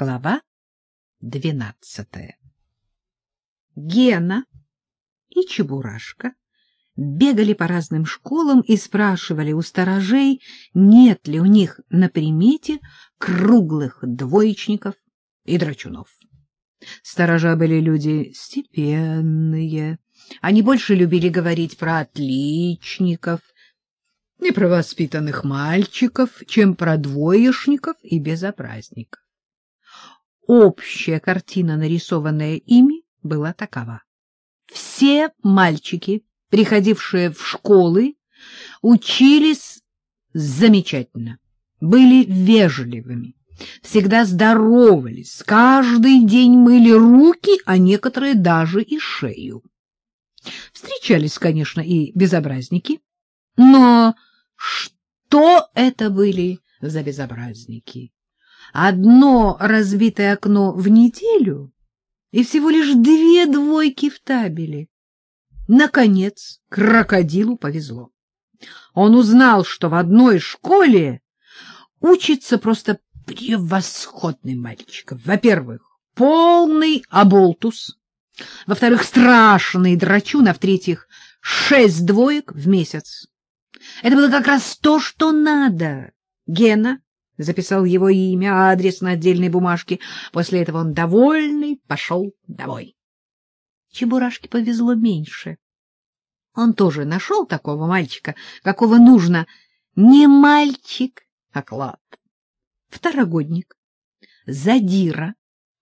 Глава двенадцатая Гена и Чебурашка бегали по разным школам и спрашивали у сторожей, нет ли у них на примете круглых двоечников и драчунов. Сторожа были люди степенные, они больше любили говорить про отличников и про воспитанных мальчиков, чем про двоечников и безобразников. Общая картина, нарисованная ими, была такова. Все мальчики, приходившие в школы, учились замечательно, были вежливыми, всегда здоровались, каждый день мыли руки, а некоторые даже и шею. Встречались, конечно, и безобразники, но что это были за безобразники? Одно разбитое окно в неделю и всего лишь две двойки в табеле. Наконец, крокодилу повезло. Он узнал, что в одной школе учится просто превосходный мальчик. Во-первых, полный оболтус. Во-вторых, страшный драчун, а в-третьих, шесть двоек в месяц. Это было как раз то, что надо. Гена записал его имя, адрес на отдельной бумажке. После этого он, довольный, пошел домой. Чебурашке повезло меньше. Он тоже нашел такого мальчика, какого нужно. Не мальчик, а клад. Второгодник, задира,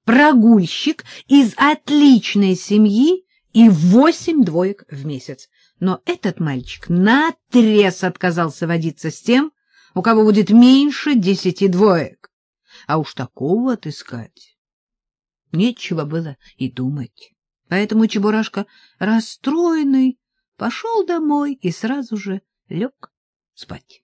прогульщик из отличной семьи и восемь двоек в месяц. Но этот мальчик наотрез отказался водиться с тем, у кого будет меньше десяти двоек. А уж такого отыскать нечего было и думать. Поэтому Чебурашка, расстроенный, пошел домой и сразу же лег спать.